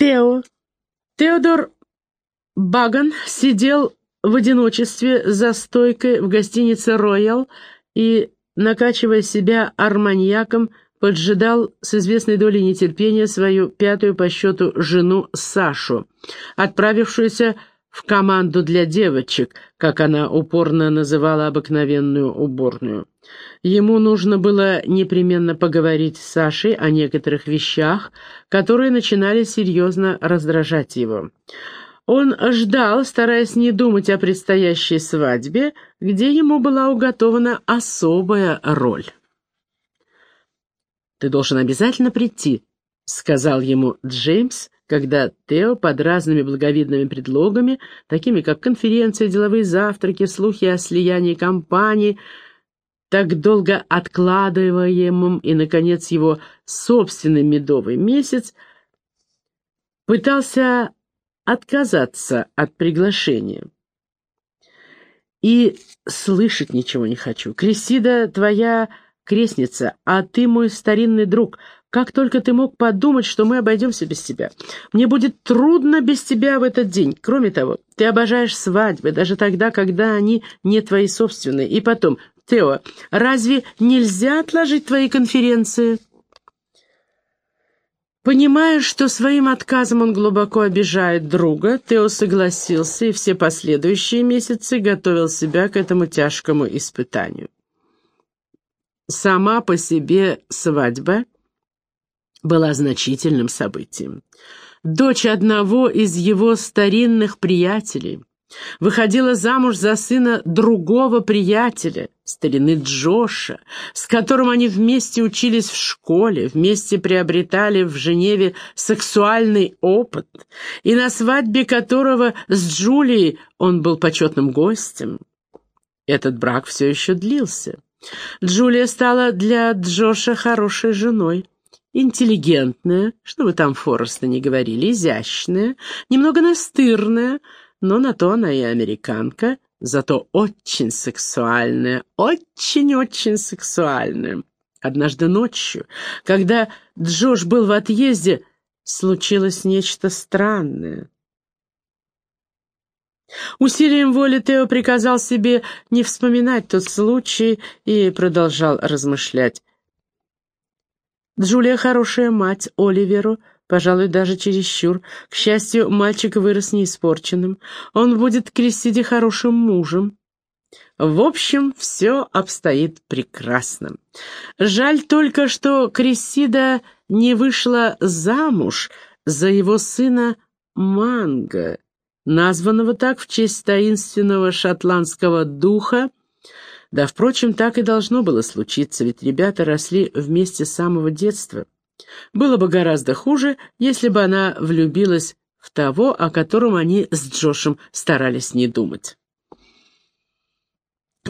Тео. Теодор Баган сидел в одиночестве за стойкой в гостинице «Роял» и, накачивая себя арманьяком, поджидал с известной долей нетерпения свою пятую по счету жену Сашу, отправившуюся в команду для девочек, как она упорно называла обыкновенную уборную. Ему нужно было непременно поговорить с Сашей о некоторых вещах, которые начинали серьезно раздражать его. Он ждал, стараясь не думать о предстоящей свадьбе, где ему была уготована особая роль. «Ты должен обязательно прийти», — сказал ему Джеймс, когда Тео под разными благовидными предлогами, такими как конференции, деловые завтраки, слухи о слиянии компаний, так долго откладываемым и, наконец, его собственный медовый месяц, пытался отказаться от приглашения. И слышать ничего не хочу. Крисида твоя крестница, а ты мой старинный друг. Как только ты мог подумать, что мы обойдемся без тебя? Мне будет трудно без тебя в этот день. Кроме того, ты обожаешь свадьбы, даже тогда, когда они не твои собственные. И потом, Тео, разве нельзя отложить твои конференции?» Понимая, что своим отказом он глубоко обижает друга, Тео согласился и все последующие месяцы готовил себя к этому тяжкому испытанию. Сама по себе свадьба была значительным событием. Дочь одного из его старинных приятелей выходила замуж за сына другого приятеля, старины Джоша, с которым они вместе учились в школе, вместе приобретали в Женеве сексуальный опыт, и на свадьбе которого с Джулией он был почетным гостем. Этот брак все еще длился. Джулия стала для Джоша хорошей женой. Интеллигентная, что вы там Фореста не говорили, изящная, немного настырная, но на то она и американка, зато очень сексуальная, очень-очень сексуальная. Однажды ночью, когда Джош был в отъезде, случилось нечто странное. Усилием воли Тео приказал себе не вспоминать тот случай и продолжал размышлять. Джулия хорошая мать Оливеру, пожалуй, даже чересчур. К счастью, мальчик вырос неиспорченным. Он будет Крессиде хорошим мужем. В общем, все обстоит прекрасно. Жаль только, что Крессида не вышла замуж за его сына Манго, названного так в честь таинственного шотландского духа, да, впрочем, так и должно было случиться, ведь ребята росли вместе с самого детства. Было бы гораздо хуже, если бы она влюбилась в того, о котором они с Джошем старались не думать.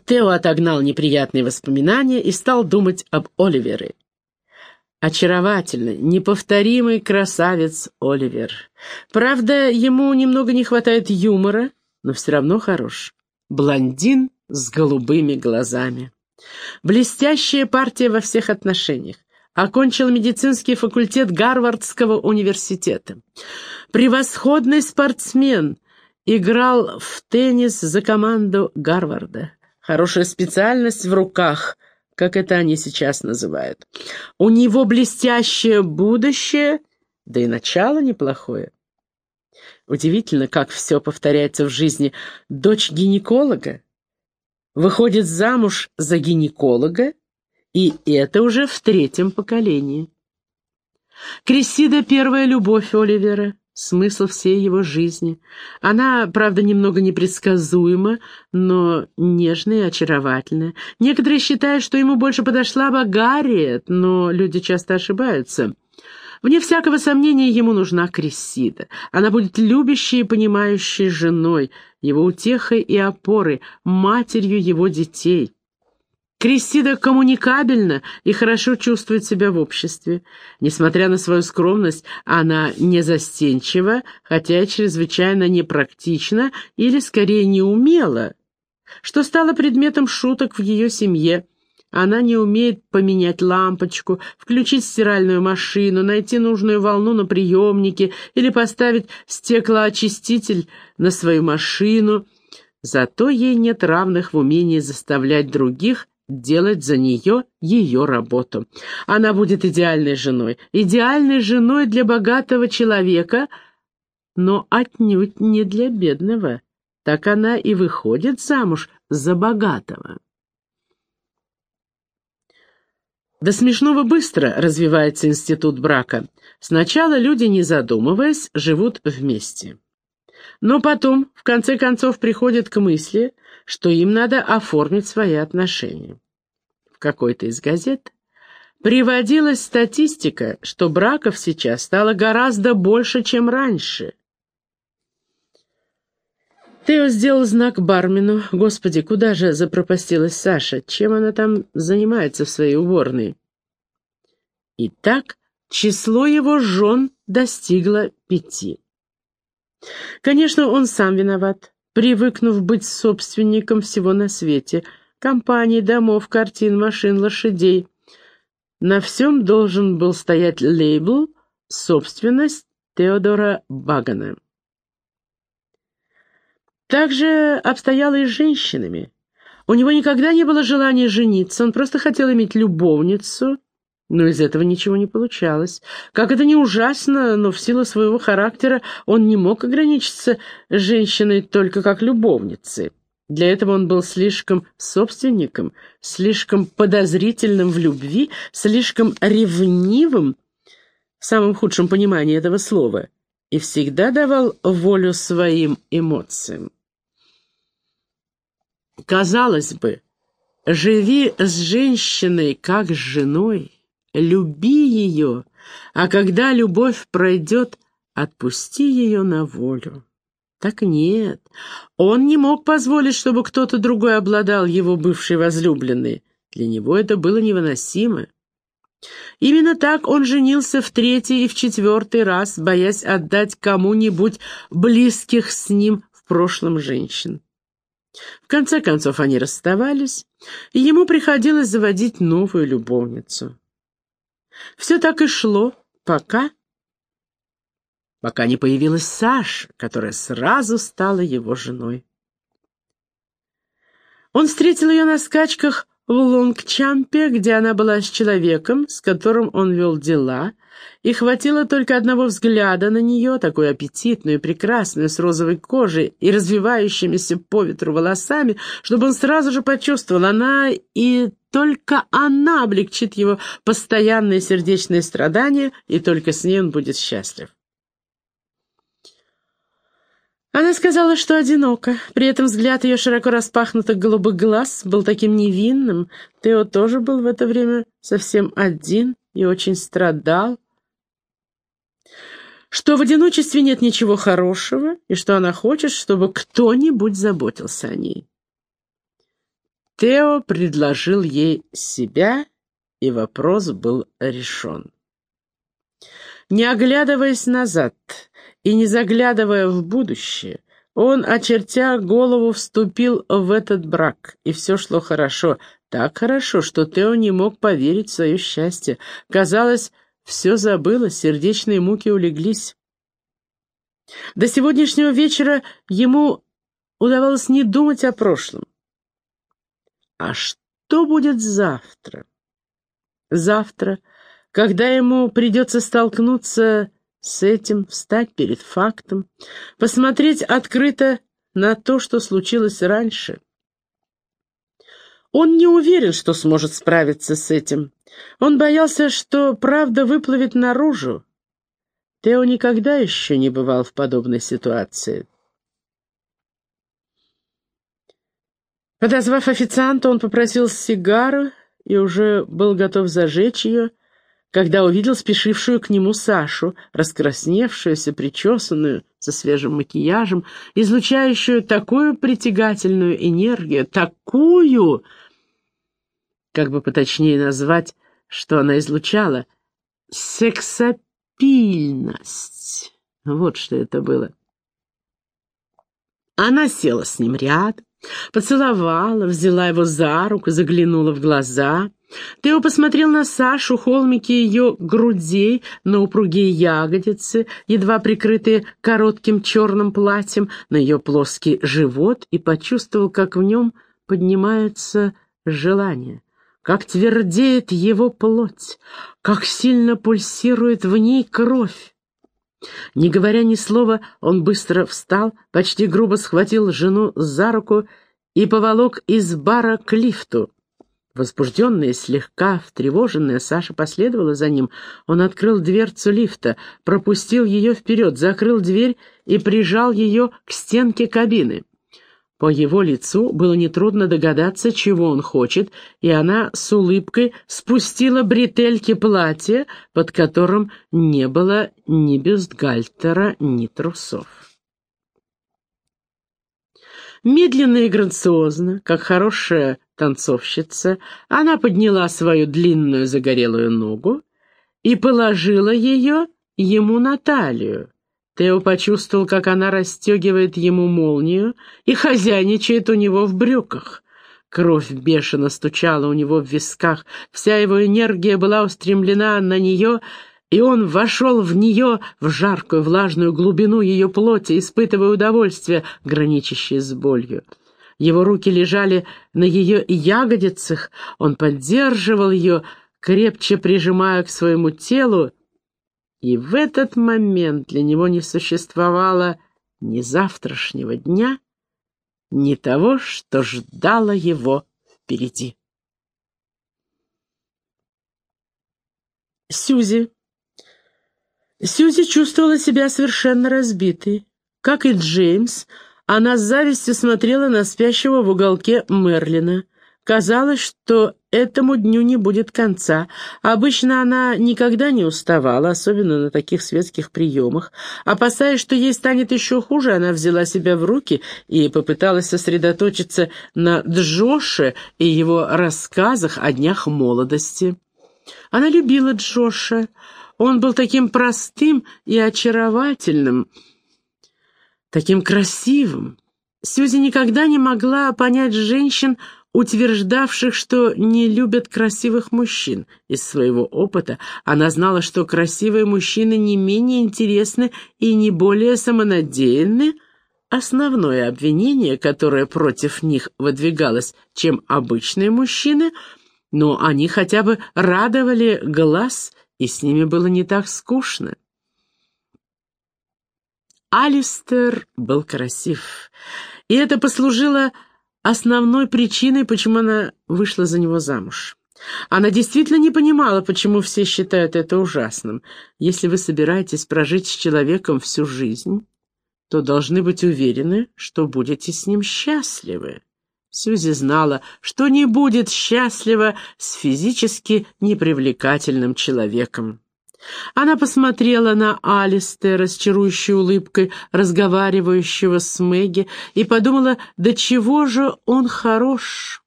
Тео отогнал неприятные воспоминания и стал думать об Оливере. Очаровательный, неповторимый красавец Оливер. Правда, ему немного не хватает юмора, но все равно хорош. Блондин с голубыми глазами. Блестящая партия во всех отношениях. Окончил медицинский факультет Гарвардского университета. Превосходный спортсмен. Играл в теннис за команду Гарварда. Хорошая специальность в руках – как это они сейчас называют. У него блестящее будущее, да и начало неплохое. Удивительно, как все повторяется в жизни. Дочь гинеколога выходит замуж за гинеколога, и это уже в третьем поколении. Крисида — первая любовь Оливера смысл всей его жизни. Она, правда, немного непредсказуема, но нежная и очаровательная. Некоторые считают, что ему больше подошла бы Гарриет, но люди часто ошибаются. Вне всякого сомнения ему нужна Крессида. Она будет любящей и понимающей женой, его утехой и опорой, матерью его детей. Кристина коммуникабельна и хорошо чувствует себя в обществе. Несмотря на свою скромность, она не застенчива, хотя чрезвычайно непрактична или, скорее, неумела, что стало предметом шуток в ее семье. Она не умеет поменять лампочку, включить стиральную машину, найти нужную волну на приемнике или поставить стеклоочиститель на свою машину. Зато ей нет равных в умении заставлять других делать за нее ее работу. Она будет идеальной женой, идеальной женой для богатого человека, но отнюдь не для бедного. Так она и выходит замуж за богатого. До смешного быстро развивается институт брака. Сначала люди, не задумываясь, живут вместе. Но потом, в конце концов, приходят к мысли, что им надо оформить свои отношения. В какой-то из газет приводилась статистика, что браков сейчас стало гораздо больше, чем раньше. Тео сделал знак бармену. Господи, куда же запропастилась Саша? Чем она там занимается в своей уборной? Итак, число его жен достигло пяти. Конечно, он сам виноват, привыкнув быть собственником всего на свете. Компаний, домов, картин, машин, лошадей. На всем должен был стоять лейбл «Собственность Теодора Багана». Так же обстояло и с женщинами. У него никогда не было желания жениться, он просто хотел иметь любовницу, но из этого ничего не получалось. Как это не ужасно, но в силу своего характера он не мог ограничиться женщиной только как любовницей. Для этого он был слишком собственником, слишком подозрительным в любви, слишком ревнивым, в самом худшем понимании этого слова, и всегда давал волю своим эмоциям. Казалось бы, живи с женщиной как с женой, люби ее, а когда любовь пройдет, отпусти ее на волю. Так нет, он не мог позволить, чтобы кто-то другой обладал его бывшей возлюбленной. Для него это было невыносимо. Именно так он женился в третий и в четвертый раз, боясь отдать кому-нибудь близких с ним в прошлом женщин. В конце концов они расставались, и ему приходилось заводить новую любовницу. Все так и шло, пока... Пока не появилась Саша, которая сразу стала его женой. Он встретил ее на скачках в Лонгчампе, где она была с человеком, с которым он вел дела, и хватило только одного взгляда на нее, такую аппетитную и прекрасную, с розовой кожей и развивающимися по ветру волосами, чтобы он сразу же почувствовал, она и только она облегчит его постоянные сердечные страдания, и только с ней он будет счастлив. Она сказала, что одинока. При этом взгляд ее широко распахнутых голубых глаз был таким невинным. Тео тоже был в это время совсем один и очень страдал. Что в одиночестве нет ничего хорошего, и что она хочет, чтобы кто-нибудь заботился о ней. Тео предложил ей себя, и вопрос был решен. Не оглядываясь назад и не заглядывая в будущее, он, очертя голову, вступил в этот брак, и все шло хорошо, так хорошо, что Тео не мог поверить в свое счастье. Казалось, все забыло, сердечные муки улеглись. До сегодняшнего вечера ему удавалось не думать о прошлом. А что будет завтра? Завтра, когда ему придется столкнуться с этим, встать перед фактом, посмотреть открыто на то, что случилось раньше. Он не уверен, что сможет справиться с этим. Он боялся, что правда выплывет наружу. Тео никогда еще не бывал в подобной ситуации. Подозвав официанта, он попросил сигару и уже был готов зажечь ее, когда увидел спешившую к нему Сашу, раскрасневшуюся, причесанную, со свежим макияжем, излучающую такую притягательную энергию, такую, как бы поточнее назвать, что она излучала, сексапильность. Вот что это было. Она села с ним рядом, Поцеловала, взяла его за руку, заглянула в глаза. Тео посмотрел на Сашу, холмики ее грудей, на упругие ягодицы, едва прикрытые коротким черным платьем, на ее плоский живот и почувствовал, как в нем поднимается желание, как твердеет его плоть, как сильно пульсирует в ней кровь. Не говоря ни слова, он быстро встал, почти грубо схватил жену за руку и поволок из бара к лифту. Возбужденная, слегка встревоженная, Саша последовала за ним. Он открыл дверцу лифта, пропустил ее вперед, закрыл дверь и прижал ее к стенке кабины. По его лицу было нетрудно догадаться, чего он хочет, и она с улыбкой спустила бретельки платья, под которым не было ни бюстгальтера, ни трусов. Медленно и грациозно, как хорошая танцовщица, она подняла свою длинную загорелую ногу и положила ее ему на талию. Тео почувствовал, как она расстегивает ему молнию и хозяйничает у него в брюках. Кровь бешено стучала у него в висках, вся его энергия была устремлена на нее, и он вошел в нее, в жаркую влажную глубину ее плоти, испытывая удовольствие, граничащее с болью. Его руки лежали на ее ягодицах, он поддерживал ее, крепче прижимая к своему телу, и в этот момент для него не существовало ни завтрашнего дня, ни того, что ждало его впереди. Сюзи. Сюзи чувствовала себя совершенно разбитой. Как и Джеймс, она с завистью смотрела на спящего в уголке Мерлина. Казалось, что этому дню не будет конца. Обычно она никогда не уставала, особенно на таких светских приемах. Опасаясь, что ей станет еще хуже, она взяла себя в руки и попыталась сосредоточиться на Джоше и его рассказах о днях молодости. Она любила Джоша. Он был таким простым и очаровательным, таким красивым. Сьюзи никогда не могла понять женщин, утверждавших, что не любят красивых мужчин. Из своего опыта она знала, что красивые мужчины не менее интересны и не более самонадеянны, основное обвинение, которое против них выдвигалось, чем обычные мужчины, но они хотя бы радовали глаз, и с ними было не так скучно. Алистер был красив, и это послужило основной причиной, почему она вышла за него замуж. Она действительно не понимала, почему все считают это ужасным. Если вы собираетесь прожить с человеком всю жизнь, то должны быть уверены, что будете с ним счастливы. Сьюзи знала, что не будет счастлива с физически непривлекательным человеком. Она посмотрела на Алистера с чарующей улыбкой, разговаривающего с Мэгги, и подумала, до чего же он хорош.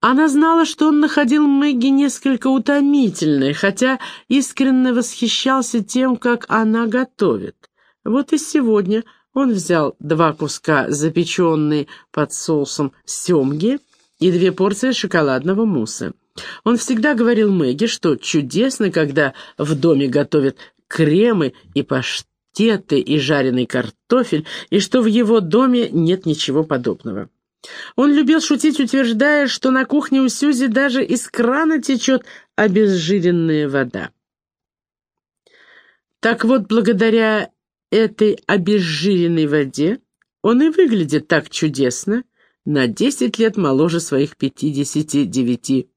Она знала, что он находил Мэгги несколько утомительной, хотя искренне восхищался тем, как она готовит. Вот и сегодня он взял два куска запеченной под соусом семги и две порции шоколадного мусса. Он всегда говорил Мэгги, что чудесно, когда в доме готовят кремы и паштеты и жареный картофель, и что в его доме нет ничего подобного. Он любил шутить, утверждая, что на кухне у Сюзи даже из крана течет обезжиренная вода. Так вот, благодаря этой обезжиренной воде он и выглядит так чудесно, на десять лет моложе своих пятидесяти девяти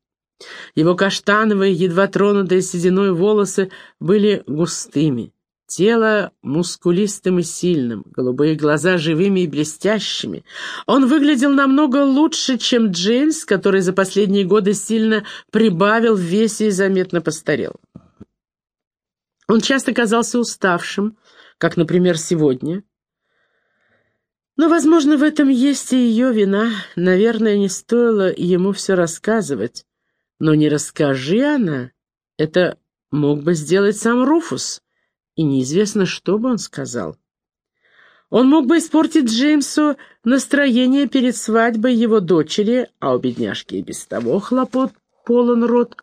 его каштановые, едва тронутые сединой волосы были густыми, тело мускулистым и сильным, голубые глаза живыми и блестящими. Он выглядел намного лучше, чем Джеймс, который за последние годы сильно прибавил в весе и заметно постарел. Он часто казался уставшим, как, например, сегодня. Но, возможно, в этом есть и ее вина. Наверное, не стоило ему все рассказывать. Но не расскажи она, это мог бы сделать сам Руфус, и неизвестно, что бы он сказал. Он мог бы испортить Джеймсу настроение перед свадьбой его дочери, а у бедняжки и без того хлопот полон рот.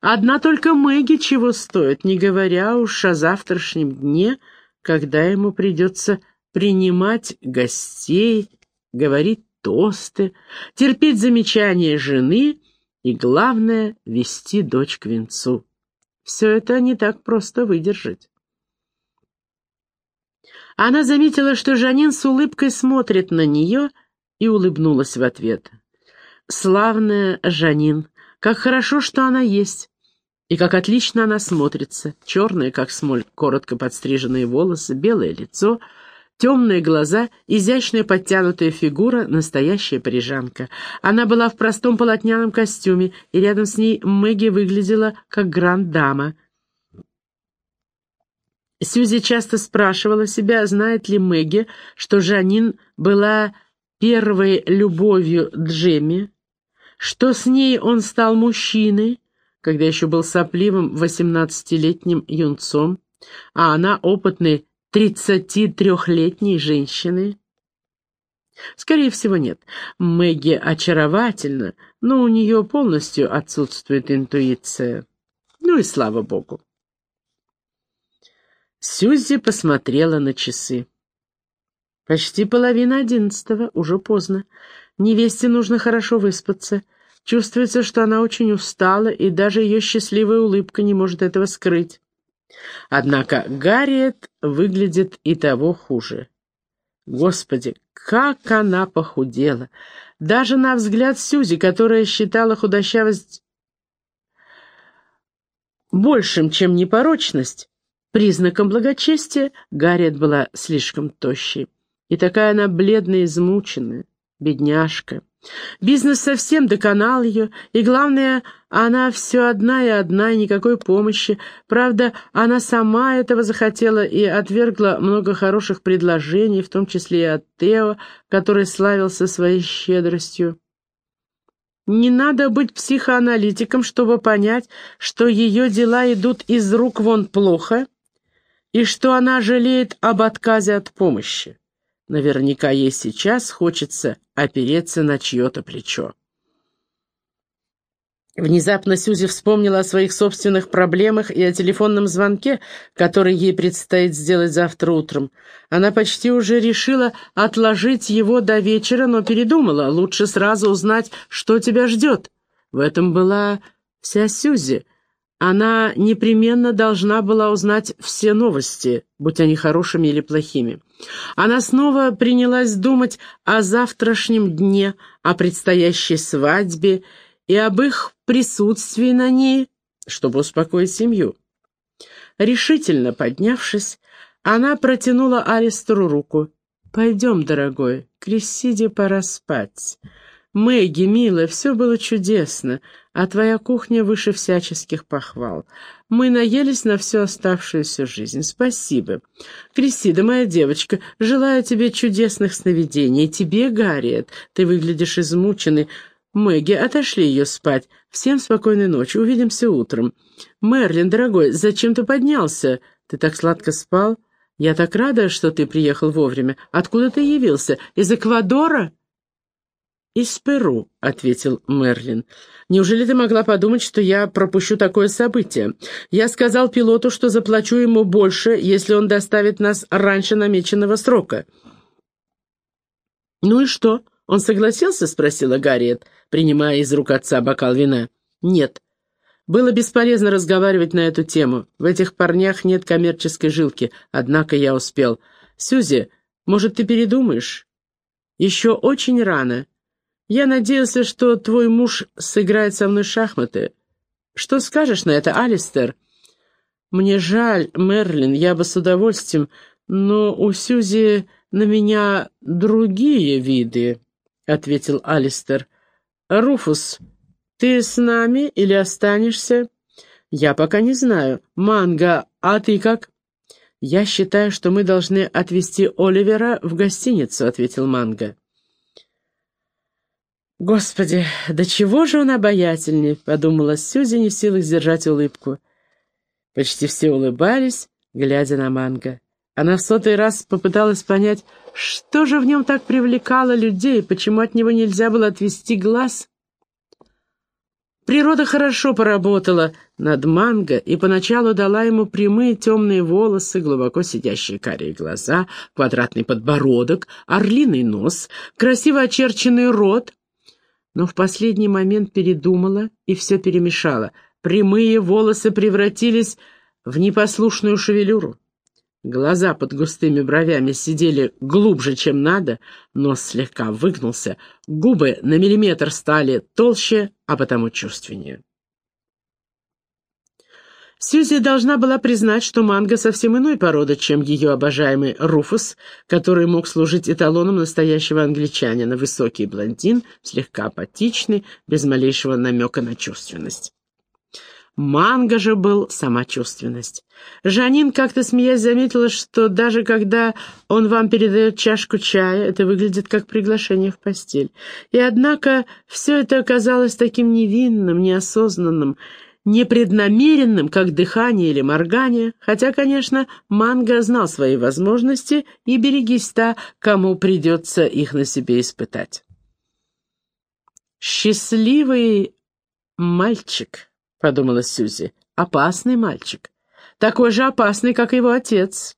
Одна только Мэгги чего стоит, не говоря уж о завтрашнем дне, когда ему придется принимать гостей, говорить тосты, терпеть замечания жены и, главное, вести дочь к венцу. Все это не так просто выдержать. Она заметила, что Жанин с улыбкой смотрит на нее и улыбнулась в ответ. «Славная Жанин, как хорошо, что она есть, и как отлично она смотрится. Черные, как смоль, коротко подстриженные волосы, белое лицо, Темные глаза, изящная подтянутая фигура, настоящая парижанка. Она была в простом полотняном костюме, и рядом с ней Мэгги выглядела как гранд-дама. Сьюзи часто спрашивала себя, знает ли Мэгги, что Жанин была первой любовью Джемми, что с ней он стал мужчиной, когда еще был сопливым восемнадцатилетним юнцом, а она опытный 33-летней женщины? Скорее всего, нет. Мэгги очаровательна, но у нее полностью отсутствует интуиция. Ну и слава богу. Сюзи посмотрела на часы. Почти половина одиннадцатого, уже поздно. Невесте нужно хорошо выспаться. Чувствуется, что она очень устала, и даже ее счастливая улыбка не может этого скрыть. Однако Гарриет выглядит и того хуже. Господи, как она похудела! Даже на взгляд Сюзи, которая считала худощавость большим, чем непорочность, Признаком благочестия Гарриет была слишком тощей. И такая она бледная и измученная, бедняжка. Бизнес совсем доконал ее, и, главное, она все одна и одна, и никакой помощи. Правда, она сама этого захотела и отвергла много хороших предложений, в том числе и от Тео, который славился своей щедростью. Не надо быть психоаналитиком, чтобы понять, что ее дела идут из рук вон плохо, и что она жалеет об отказе от помощи. Наверняка ей сейчас хочется опереться на чье-то плечо. Внезапно Сюзи вспомнила о своих собственных проблемах и о телефонном звонке, который ей предстоит сделать завтра утром. Она почти уже решила отложить его до вечера, но передумала. Лучше сразу узнать, что тебя ждет. В этом была вся Сюзи — она непременно должна была узнать все новости, будь они хорошими или плохими. Она снова принялась думать о завтрашнем дне, о предстоящей свадьбе и об их присутствии на ней, чтобы успокоить семью. Решительно поднявшись, она протянула Алистеру руку. «Пойдем, дорогой, Крессиде пора спать. Мэгги, милая, все было чудесно, а твоя кухня выше всяческих похвал. Мы наелись на всю оставшуюся жизнь. Спасибо. Кристида, моя девочка, желаю тебе чудесных сновидений. Тебе, Гарриет, ты выглядишь измученной. Мэгги, отошли ее спать. Всем спокойной ночи, увидимся утром. Мерлин, дорогой, зачем ты поднялся? Ты так сладко спал? Я так рада, что ты приехал вовремя. Откуда ты явился? Из Эквадора?» «Из Перу», — ответил Мерлин. «Неужели ты могла подумать, что я пропущу такое событие? Я сказал пилоту, что заплачу ему больше, если он доставит нас раньше намеченного срока». «Ну и что, он согласился?» — спросила Гарриет, принимая из рук отца бокал вина. «Нет. Было бесполезно разговаривать на эту тему. В этих парнях нет коммерческой жилки, однако я успел. Сюзи, может, ты передумаешь? Еще очень рано». Я надеялся, что твой муж сыграет со мной шахматы. Что скажешь на это, Алистер? Мне жаль, Мерлин, я бы с удовольствием, но у Сюзи на меня другие виды, — ответил Алистер. Руфус, ты с нами или останешься? Я пока не знаю. Манго, а ты как? Я считаю, что мы должны отвезти Оливера в гостиницу, — ответил Манго. «Господи, да чего же он обаятельнее!» — подумала Сюзи, не в силах сдержать улыбку. Почти все улыбались, глядя на Манго. Она в сотый раз попыталась понять, что же в нем так привлекало людей, почему от него нельзя было отвести глаз. Природа хорошо поработала над манго и поначалу дала ему прямые темные волосы, глубоко сидящие карие глаза, квадратный подбородок, орлиный нос, красиво очерченный рот. Но в последний момент передумала и все перемешала. Прямые волосы превратились в непослушную шевелюру. Глаза под густыми бровями сидели глубже, чем надо, нос слегка выгнулся, губы на миллиметр стали толще, а потому чувственнее. Сьюзи должна была признать, что манго совсем иной породы, чем ее обожаемый Руфус, который мог служить эталоном настоящего англичанина, высокий блондин, слегка апатичный, без малейшего намека на чувственность. Манго же был сама чувственность. Жанин как-то смеясь заметила, что даже когда он вам передает чашку чая, это выглядит как приглашение в постель. И однако все это оказалось таким невинным, неосознанным, непреднамеренным, как дыхание или моргание, хотя, конечно, Манго знал свои возможности и берегись та, кому придется их на себе испытать. «Счастливый мальчик», — подумала Сюзи. «Опасный мальчик. Такой же опасный, как его отец».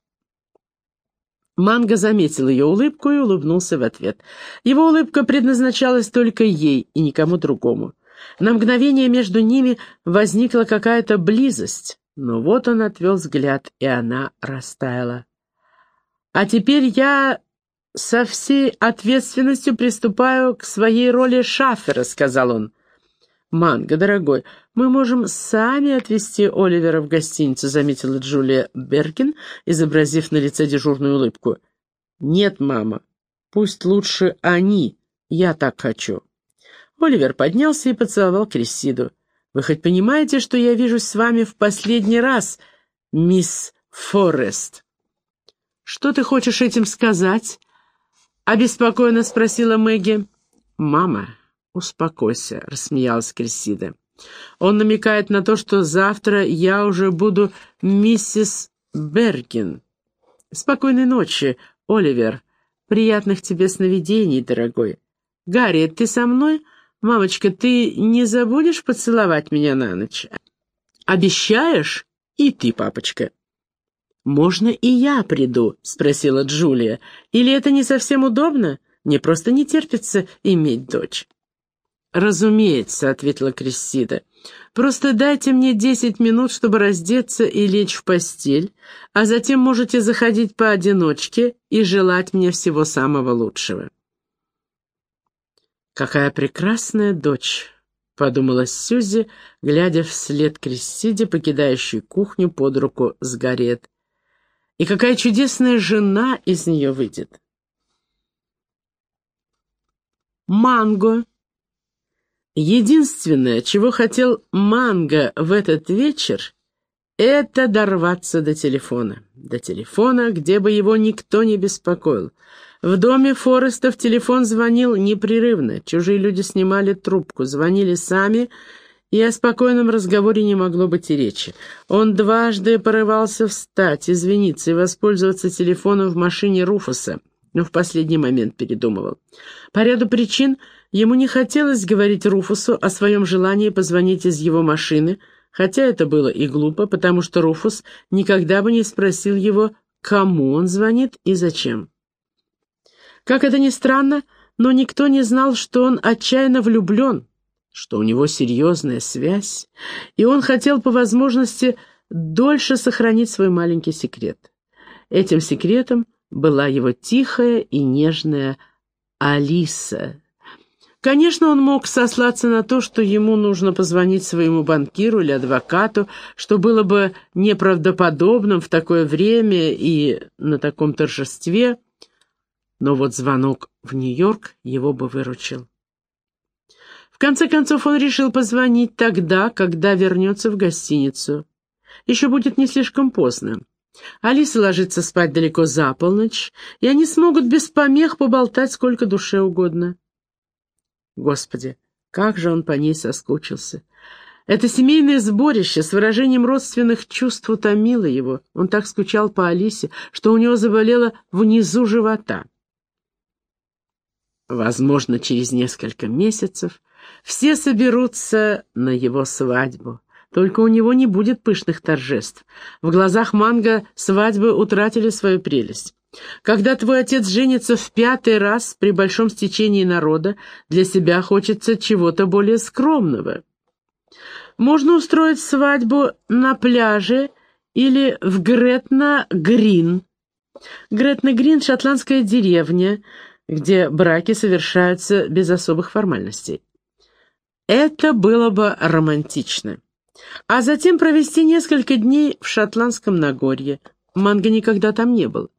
Манго заметил ее улыбку и улыбнулся в ответ. Его улыбка предназначалась только ей и никому другому. На мгновение между ними возникла какая-то близость, но вот он отвел взгляд, и она растаяла. «А теперь я со всей ответственностью приступаю к своей роли шафера», — сказал он. «Манго, дорогой, мы можем сами отвезти Оливера в гостиницу», — заметила Джулия Беркин, изобразив на лице дежурную улыбку. «Нет, мама, пусть лучше они, я так хочу». Оливер поднялся и поцеловал Крессиду. «Вы хоть понимаете, что я вижусь с вами в последний раз, мисс Форест?» «Что ты хочешь этим сказать?» — обеспокоенно спросила Мэгги. «Мама, «Успокойся», — рассмеялась Крисида. «Он намекает на то, что завтра я уже буду миссис Бергин. Спокойной ночи, Оливер. Приятных тебе сновидений, дорогой. Гарри, ты со мной? Мамочка, ты не забудешь поцеловать меня на ночь? Обещаешь? И ты, папочка». «Можно и я приду?» — спросила Джулия. «Или это не совсем удобно? Мне просто не терпится иметь дочь». «Разумеется», — ответила Крессида. «Просто дайте мне десять минут, чтобы раздеться и лечь в постель, а затем можете заходить поодиночке и желать мне всего самого лучшего». «Какая прекрасная дочь!» — подумала Сьюзи, глядя вслед Крессиде, покидающей кухню под руку с Гарет. «И какая чудесная жена из нее выйдет!» «Манго!» Единственное, чего хотел Манго в этот вечер, это дорваться до телефона. До телефона, где бы его никто не беспокоил. В доме Фореста в телефон звонил непрерывно. Чужие люди снимали трубку, звонили сами, и о спокойном разговоре не могло быть и речи. Он дважды порывался встать, извиниться и воспользоваться телефоном в машине Руфуса, но в последний момент передумывал. По ряду причин Ему не хотелось говорить Руфусу о своем желании позвонить из его машины, хотя это было и глупо, потому что Руфус никогда бы не спросил его, кому он звонит и зачем. Как это ни странно, но никто не знал, что он отчаянно влюблен, что у него серьезная связь, и он хотел по возможности дольше сохранить свой маленький секрет. Этим секретом была его тихая и нежная Алиса, Конечно, он мог сослаться на то, что ему нужно позвонить своему банкиру или адвокату, что было бы неправдоподобным в такое время и на таком торжестве, но вот звонок в Нью-Йорк его бы выручил. В конце концов, он решил позвонить тогда, когда вернется в гостиницу. Еще будет не слишком поздно. Алиса ложится спать далеко за полночь, и они смогут без помех поболтать сколько душе угодно. Господи, как же он по ней соскучился. Это семейное сборище с выражением родственных чувств утомило его. Он так скучал по Алисе, что у него заболело внизу живота. Возможно, через несколько месяцев все соберутся на его свадьбу. Только у него не будет пышных торжеств. В глазах Манго свадьбы утратили свою прелесть. Когда твой отец женится в пятый раз при большом стечении народа, для себя хочется чего-то более скромного. Можно устроить свадьбу на пляже или в Гретна-Грин. Гретна-Грин — шотландская деревня, где браки совершаются без особых формальностей. Это было бы романтично. А затем провести несколько дней в шотландском Нагорье. Манго никогда там не был.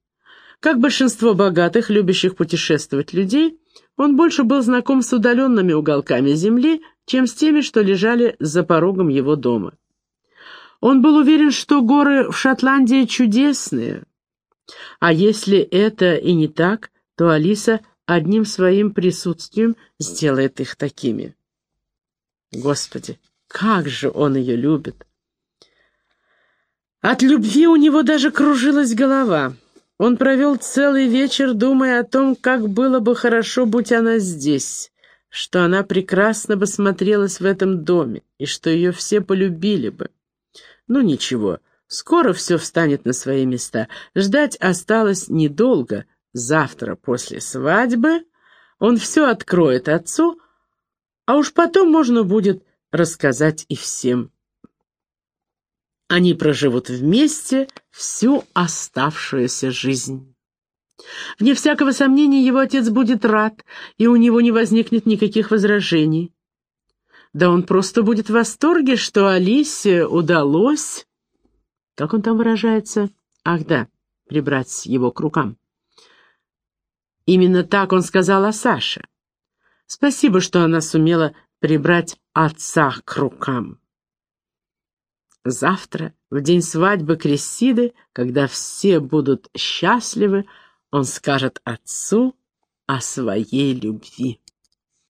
Как большинство богатых, любящих путешествовать людей, он больше был знаком с удаленными уголками земли, чем с теми, что лежали за порогом его дома. Он был уверен, что горы в Шотландии чудесные. А если это и не так, то Алиса одним своим присутствием сделает их такими. Господи, как же он ее любит! От любви у него даже кружилась голова. Он провел целый вечер, думая о том, как было бы хорошо, будь она здесь, что она прекрасно бы смотрелась в этом доме и что ее все полюбили бы. Ну ничего, скоро все встанет на свои места. Ждать осталось недолго. Завтра после свадьбы он все откроет отцу, а уж потом можно будет рассказать и всем. Они проживут вместе всю оставшуюся жизнь. Вне всякого сомнения, его отец будет рад, и у него не возникнет никаких возражений. Да он просто будет в восторге, что Алисе удалось... Как он там выражается? Ах да, прибрать его к рукам. Именно так он сказал о Саше. Спасибо, что она сумела прибрать отца к рукам. Завтра, в день свадьбы Крессиды, когда все будут счастливы, он скажет отцу о своей любви.